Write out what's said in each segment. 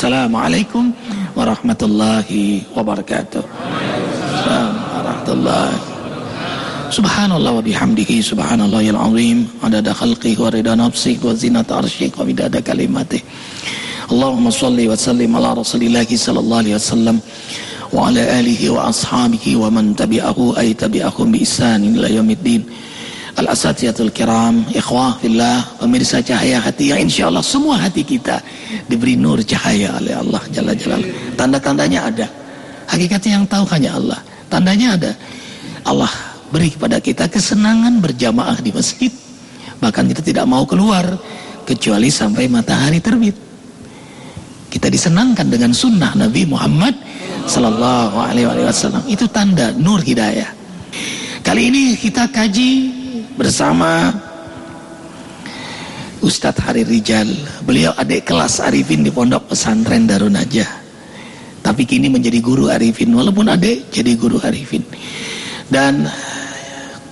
Assalamualaikum warahmatullahi wabarakatuh. warahmatullahi Subhanallah wa bihamdihi subhanallahil azim adada khalqihi wa rida nafsihi wa zinata arsyih wa midada kalimatih Allahumma salli wa sallim ala rasulillahi sallallahu alaihi wasallam wa ala alihi wa ashabihi wa man tabi'ahu ay tabi'ahum bi ihsan ila yaumiddin Al-asatiyatul kiram, ikhwah fillah, pemirsa cahaya hati yang insya Allah semua hati kita diberi nur cahaya oleh Allah Jalla Jalal. Tanda-tandanya ada. Hakikatnya yang tahu hanya Allah. Tandanya ada. Allah beri kepada kita kesenangan berjamaah di masjid. Bahkan kita tidak mau keluar kecuali sampai matahari terbit. Kita disenangkan dengan sunnah Nabi Muhammad Sallallahu Alaihi Wasallam. Itu tanda nur hidayah. Kali ini kita kaji bersama Ustadz Hari Rijal. Beliau adik kelas Arifin di Pondok Pesantren Darun Najah. Tapi kini menjadi guru Arifin walaupun adik jadi guru Arifin. Dan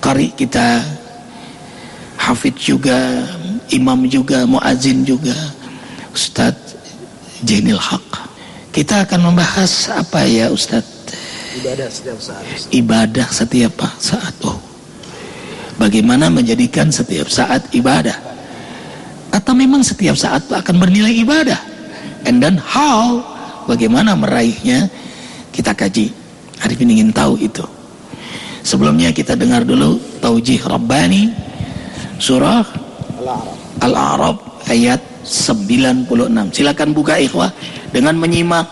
kari kita Hafid juga, imam juga, muazin juga, Ustadz Jenil Haq. Kita akan membahas apa ya Ustadz? Ibadah setiap saat. Ibadah setiap saat. Oh, Bagaimana menjadikan setiap saat ibadah? Atau memang setiap saat akan bernilai ibadah? And then how? Bagaimana meraihnya? Kita kaji. Arifin ingin tahu itu. Sebelumnya kita dengar dulu Taujih Rabbani Surah Al-A'rab ayat 96. Silakan buka ikhwah dengan menyimak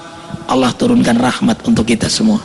Allah turunkan rahmat untuk kita semua.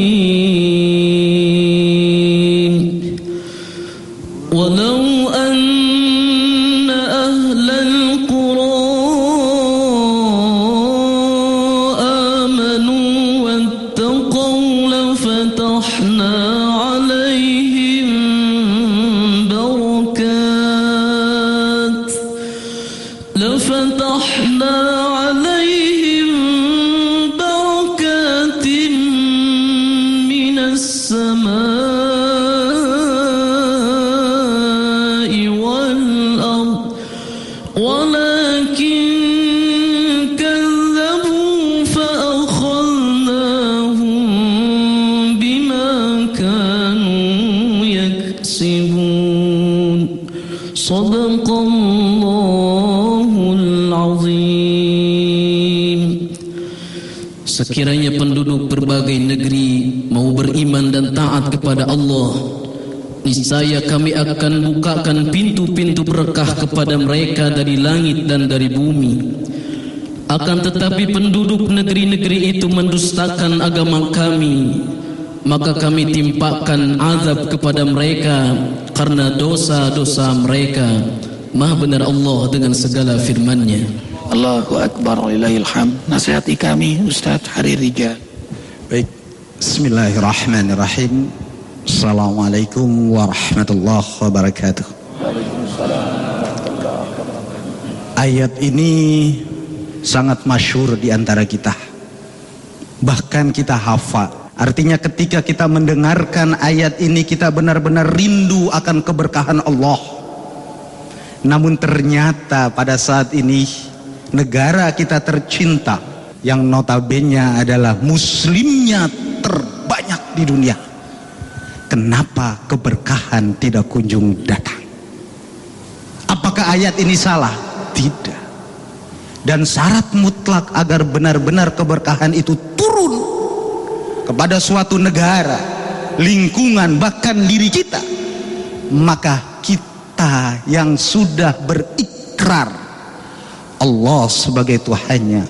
Sekiranya penduduk berbagai negeri mau beriman dan taat kepada Allah Niscaya kami akan bukakan pintu-pintu berkah kepada mereka dari langit dan dari bumi. Akan tetapi penduduk negeri-negeri itu mendustakan agama kami Maka kami timpakan azab kepada mereka Karena dosa-dosa mereka. Maha benar Allah dengan segala firman-Nya Allahu Akbar walillahil hamd. Nasihati kami Ustaz Hari Rijal. Baik. Bismillahirrahmanirrahim. Assalamualaikum warahmatullahi wabarakatuh. Ayat ini sangat masyur di antara kita. Bahkan kita hafal. Artinya ketika kita mendengarkan ayat ini kita benar-benar rindu akan keberkahan Allah. Namun ternyata pada saat ini negara kita tercinta yang notabene adalah muslimnya terbanyak di dunia. Kenapa keberkahan tidak kunjung datang? Apakah ayat ini salah? Tidak. Dan syarat mutlak agar benar-benar keberkahan itu turun kepada suatu negara, lingkungan, bahkan diri kita, maka kita yang sudah berikrar Allah sebagai Tuhannya,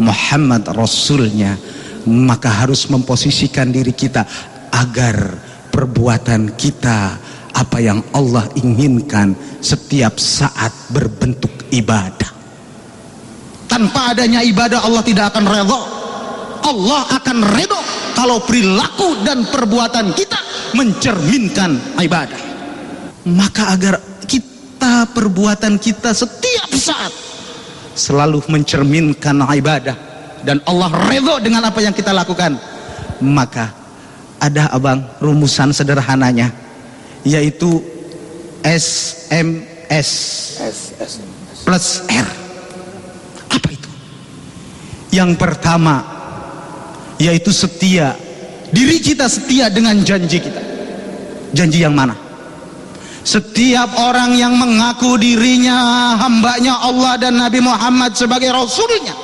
Muhammad Rasulnya, maka harus memposisikan diri kita agar perbuatan kita apa yang Allah inginkan setiap saat berbentuk ibadah. Tanpa adanya ibadah Allah tidak akan redha. Allah akan redha kalau perilaku dan perbuatan kita mencerminkan ibadah. Maka agar kita perbuatan kita setiap saat selalu mencerminkan ibadah. Dan Allah redho dengan apa yang kita lakukan. Maka ada abang rumusan sederhananya yaitu SMS plus R. Apa itu? Yang pertama yaitu setia. Diri kita setia dengan janji kita. Janji yang mana setiap orang yang mengaku dirinya hambanya Allah dan Nabi Muhammad sebagai Rasulnya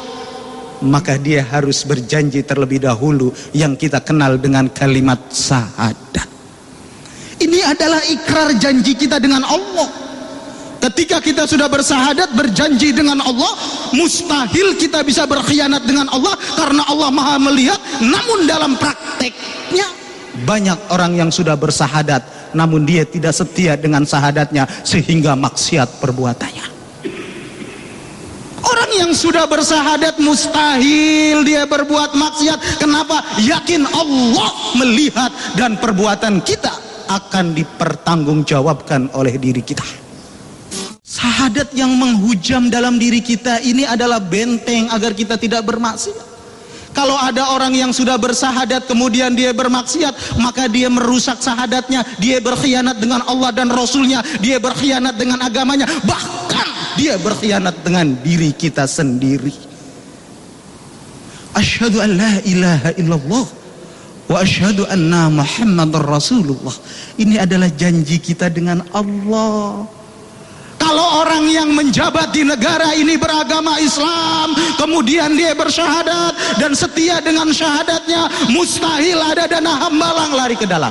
maka dia harus berjanji terlebih dahulu yang kita kenal dengan kalimat syahadat ini adalah ikrar janji kita dengan Allah. Ketika kita sudah bersahadat berjanji dengan Allah mustahil kita bisa berkhianat dengan Allah karena Allah maha melihat. Namun dalam prakteknya banyak orang yang sudah bersahadat namun dia tidak setia dengan sahadatnya sehingga maksiat perbuatannya. Orang yang sudah bersahadat mustahil dia berbuat maksiat. Kenapa? Yakin Allah melihat dan perbuatan kita akan dipertanggungjawabkan oleh diri kita. Sahadat yang menghujam dalam diri kita ini adalah benteng agar kita tidak bermaksiat kalau ada orang yang sudah bersahadat kemudian dia bermaksiat, maka dia merusak sahadatnya, dia berkhianat dengan Allah dan Rasulnya, dia berkhianat dengan agamanya, bahkan dia berkhianat dengan diri kita sendiri. Asyhadu an la ilaha illallah wa asyhadu anna Muhammadar Rasulullah. Ini adalah janji kita dengan Allah. Kalau orang yang menjabat di negara ini beragama Islam, kemudian dia bersyahadat dan setia dengan syahadatnya, mustahil ada dana hambalang lari ke dalam.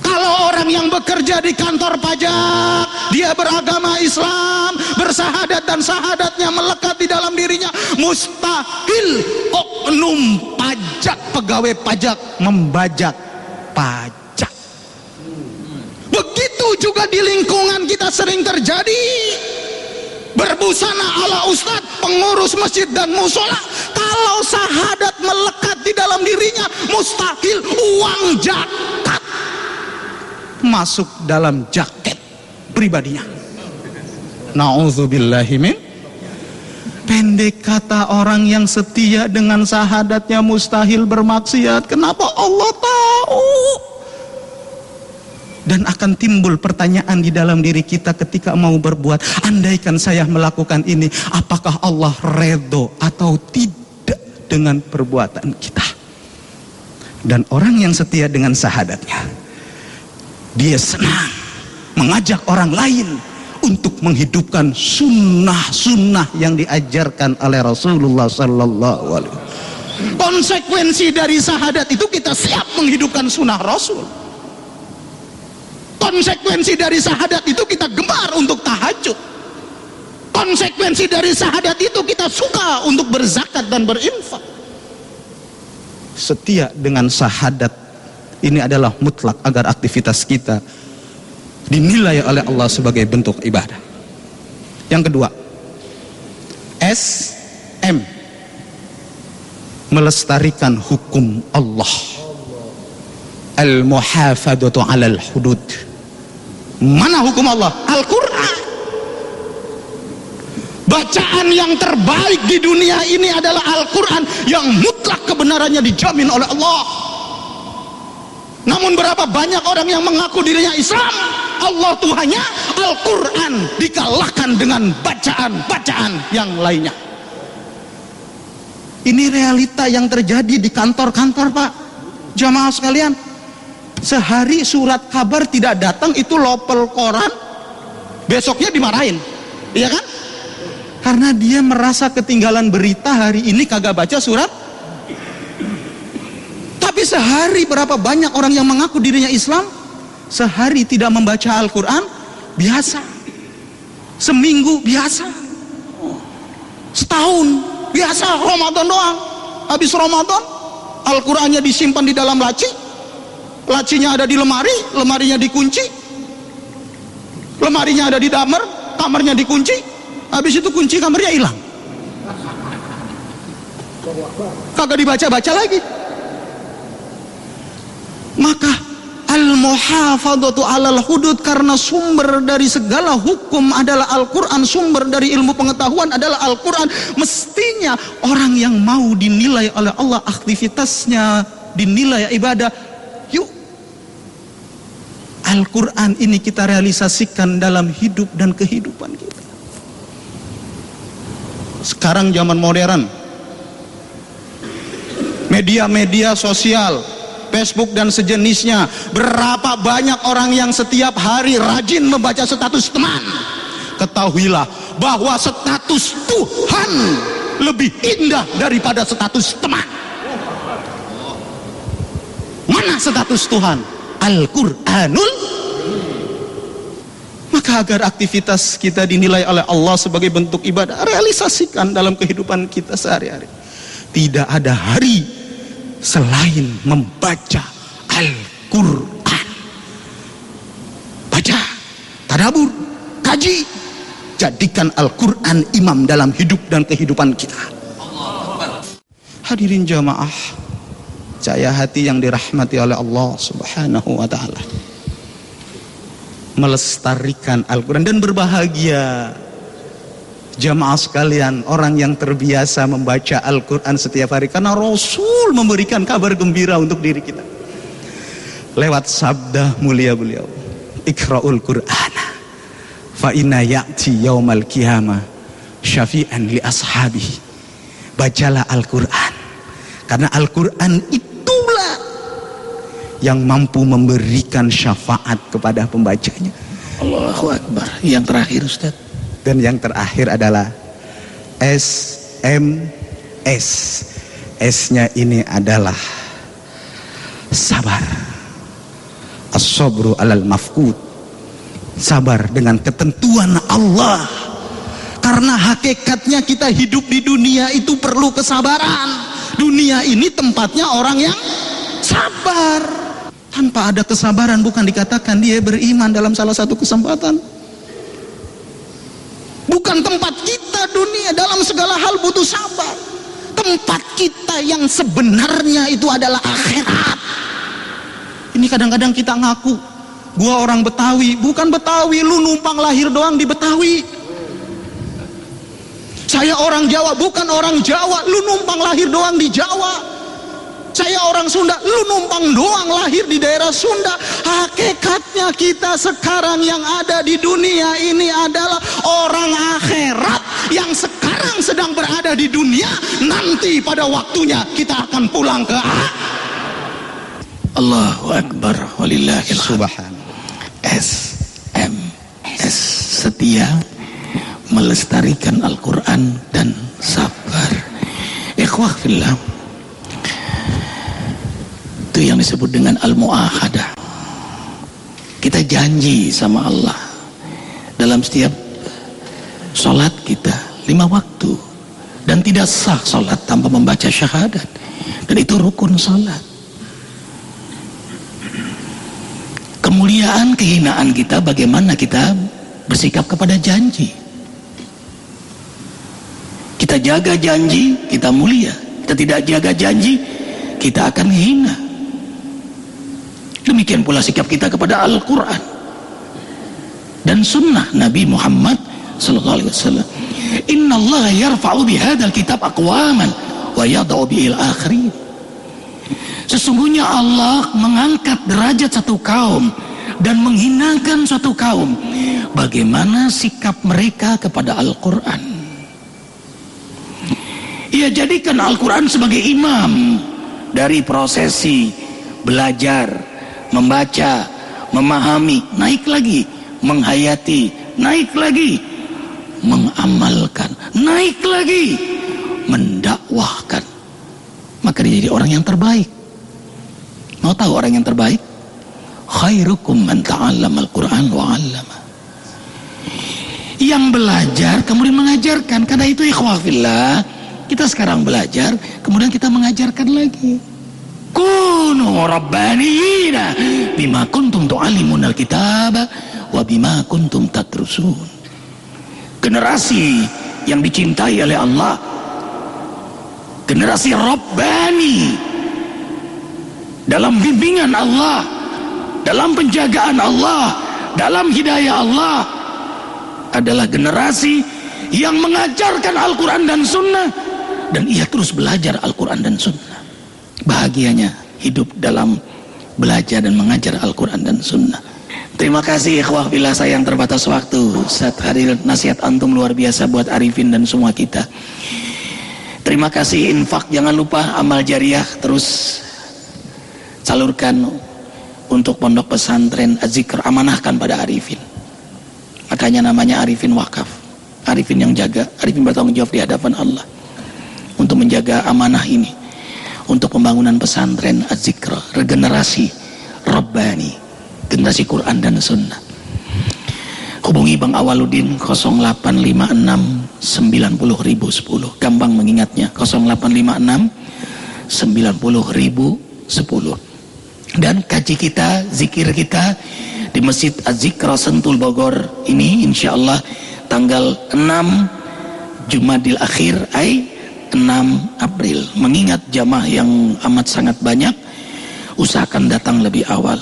Kalau orang yang bekerja di kantor pajak, dia beragama Islam, bersahadat dan sahadatnya melekat di dalam dirinya, mustahil oknum pajak pegawai pajak membajak pajak. Begitu juga di lingkungan kita sering terjadi. Berbusana ala ustad, pengurus masjid dan musola. Kalau sahadat melekat di dalam dirinya, mustahil uang jakat masuk dalam jaket pribadinya. Nauzubillahimin Pendek kata orang yang setia dengan sahadatnya mustahil bermaksiat. Kenapa Allah tahu? Dan akan timbul pertanyaan di dalam diri kita ketika mau berbuat. Andaikan saya melakukan ini apakah Allah redo atau tidak dengan perbuatan kita? Dan orang yang setia dengan sahadatnya dia senang mengajak orang lain untuk menghidupkan sunnah-sunnah yang diajarkan oleh Rasulullah Sallallahu Alaihi Wasallam. Konsekuensi dari sahadat itu kita siap menghidupkan sunnah Rasul konsekuensi dari sahadat itu kita gemar untuk tahajud. Konsekuensi dari sahadat itu kita suka untuk berzakat dan berinfak. Setia dengan sahadat ini adalah mutlak agar aktivitas kita dinilai oleh Allah sebagai bentuk ibadah. Yang kedua S M. Melestarikan hukum Allah. Al-muhafadatu alal hudud Mana hukum Allah? Al-Quran. Bacaan yang terbaik di dunia ini adalah Al-Quran yang mutlak kebenarannya dijamin oleh Allah. Namun berapa banyak orang yang mengaku dirinya Islam, Allah Tuhannya, Al-Quran dikalahkan dengan bacaan-bacaan yang lainnya. Ini realita yang terjadi di kantor-kantor Pak. Jamaah sekalian, sehari surat kabar tidak datang itu lopel koran. Besoknya dimarahin. Iya kan? Karena dia merasa ketinggalan berita hari ini kagak baca surat. Tapi sehari berapa banyak orang yang mengaku dirinya Islam? Sehari tidak membaca Al-Quran? Biasa. Seminggu? Biasa. Setahun? Biasa. Ramadan doang. Habis Ramadan Al-Qurannya disimpan di dalam laci lacinya ada di lemari lemarinya dikunci. Lemarinya ada di damar kamarnya dikunci. Habis itu kunci kamarnya hilang. Kagak dibaca-baca lagi. Maka al Al-muhafadatu alal hudud karena sumber dari segala hukum adalah Al-Quran, sumber dari ilmu pengetahuan adalah Al-Quran. Mestinya orang yang mau dinilai oleh Allah aktivitasnya, dinilai ibadah, Al-Quran ini kita realisasikan dalam hidup dan kehidupan kita. Sekarang zaman modern, media-media sosial, Facebook dan sejenisnya. Berapa banyak orang yang setiap hari rajin membaca status teman. Ketahuilah bahwa status Tuhan lebih indah daripada status teman. Mana status Tuhan? Al-Quranul maka agar aktivitas kita dinilai oleh Allah sebagai bentuk ibadah realisasikan dalam kehidupan kita sehari-hari tidak ada hari selain membaca Al-Quran. Baca, tadabur, kaji, jadikan Al-Quran imam dalam hidup dan kehidupan kita. Hadirin jamaah, cahaya hati yang dirahmati oleh Allah Subhanahu wa taala. Melestarikan Al-Quran dan berbahagia Jamaah sekalian, orang yang terbiasa membaca Al-Quran setiap hari karena Rasul memberikan kabar gembira untuk diri kita. Lewat sabda mulia beliau, Ikra'ul Qur'an fa inna ya'ti yaumal qiyamah syafi'an li ashabi. Bacalah Al-Quran karena Al-Quran itulah yang mampu memberikan syafaat kepada pembacanya. Allahu Akbar. Yang terakhir Ustaz. Dan yang terakhir adalah SMS. S-nya ini adalah sabar. As-sabru alal mafkud. Sabar dengan ketentuan Allah. Karena hakikatnya kita hidup di dunia itu perlu kesabaran. Dunia ini tempatnya orang yang sabar. Tanpa ada kesabaran bukan dikatakan dia beriman dalam salah satu kesempatan. Bukan tempat kita dunia dalam segala hal butuh sabar. Tempat kita yang sebenarnya itu adalah akhirat. Ini kadang-kadang kita ngaku, gua orang Betawi, bukan Betawi, lu numpang lahir doang di Betawi. Saya orang Jawa, bukan orang Jawa, lu numpang lahir doang di Jawa. Saya orang Sunda, lu numpang doang lahir di daerah Sunda. Hakikatnya kita sekarang yang ada di dunia ini adalah orang akhirat yang sekarang sedang berada di dunia. Nanti pada waktunya kita akan pulang ke Allahu Akbar walillahil Subhan. S M S setia melestarikan Al-Quran dan sabar. Ikhwah fillah itu yang disebut dengan al-muahadah. Kita janji sama Allah dalam setiap sholat kita lima waktu. Dan tidak sah sholat tanpa membaca syahadat. Dan itu rukun sholat. Kemuliaan kehinaan kita bagaimana kita bersikap kepada janji. Kita jaga janji kita mulia. Kita tidak jaga janji kita akan hina Demikian pula sikap kita kepada Al-Quran dan sunnah Nabi Muhammad sallallahu alaihi wasallam. Inna Allah yarfa'u bihadzal kitab aqwaman wa yad'u bihil akhirin. Sesungguhnya Allah mengangkat derajat satu kaum dan menghinakan suatu kaum. Bagaimana sikap mereka kepada Al-Quran? Ia jadikan Al-Quran sebagai imam dari prosesi belajar, membaca, memahami, naik lagi, menghayati, naik lagi, mengamalkan, naik lagi, mendakwahkan. Maka dia jadi orang yang terbaik. Mau tahu orang yang terbaik? Khairukum man ta'allama al-Quran wa 'allama. Yang belajar kemudian mengajarkan. Karena itu ikhwafillah, kita sekarang belajar, kemudian kita mengajarkan lagi. Kunu rabbaniyina bima kuntum tu'allimun alkitab wa bima kuntum tadrusun. Generasi yang dicintai oleh Allah. Generasi rabbani dalam bimbingan Allah dalam penjagaan Allah, dalam hidayah Allah adalah generasi yang mengajarkan Al-Quran dan Sunnah dan ia terus belajar Al-Quran dan Sunnah. Bahagianya hidup dalam belajar dan mengajar Al-Quran dan Sunnah. Terima kasih ikhwah bila saya yang terbatas waktu. Saat hari nasihat antum luar biasa buat Arifin dan semua kita. Terima kasih infak jangan lupa amal jariah terus salurkan untuk pondok pesantren Azikr amanahkan pada Arifin. Makanya namanya Arifin Wakaf. Arifin yang jaga, Arifin bertanggung jawab di hadapan Allah untuk menjaga amanah ini untuk pembangunan pesantren Az-Zikra, regenerasi Rabbani, generasi Quran dan Sunnah. Hubungi Bang Awaludin 0856 90010. Gampang mengingatnya 0856 90010. Dan kaji kita, zikir kita di Masjid Az-Zikra Sentul Bogor ini insya Allah tanggal 6 Jumadil Akhir ay 6 April. Mengingat jamaah yang amat sangat banyak usahakan datang lebih awal.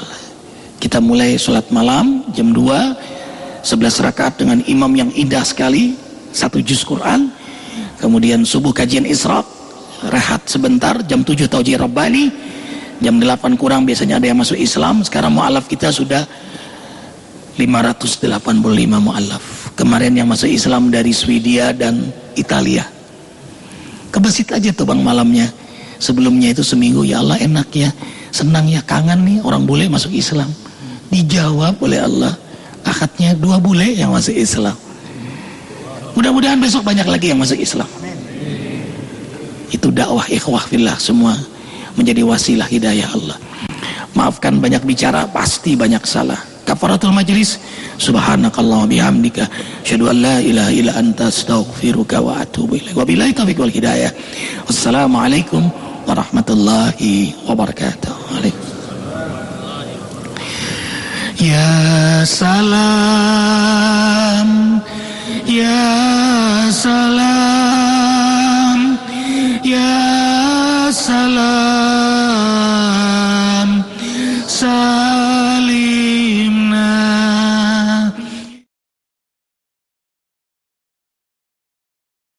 Kita mulai sholat malam jam 2 11 rakaat dengan imam yang indah sekali satu juz Quran kemudian subuh kajian Isra rehat sebentar jam 7 taujih Rabbani jam 8 kurang biasanya ada yang masuk Islam. Sekarang mu'alaf kita sudah 585 mu'alaf kemarin yang masuk Islam dari Swedia dan Italia ke masjid aja tuh bang malamnya. Sebelumnya itu seminggu ya Allah enak ya. Senang ya kangen nih orang bule masuk Islam. Dijawab oleh Allah. Akadnya dua bule yang masuk Islam. Mudah-mudahan besok banyak lagi yang masuk Islam. Itu dakwah ikhwah fillah semua menjadi wasilah hidayah Allah. Maafkan banyak bicara pasti banyak salah kafaratul majlis. Subhanakallah bihamdika. Syadu an la ilaha ila anta astaghfiruka wa atubu ilaik. Wabillahi taufiq wal hidayah. Wassalamualaikum warahmatullahi wabarakatuh. Ya salam Ya salam Ya salam. Salam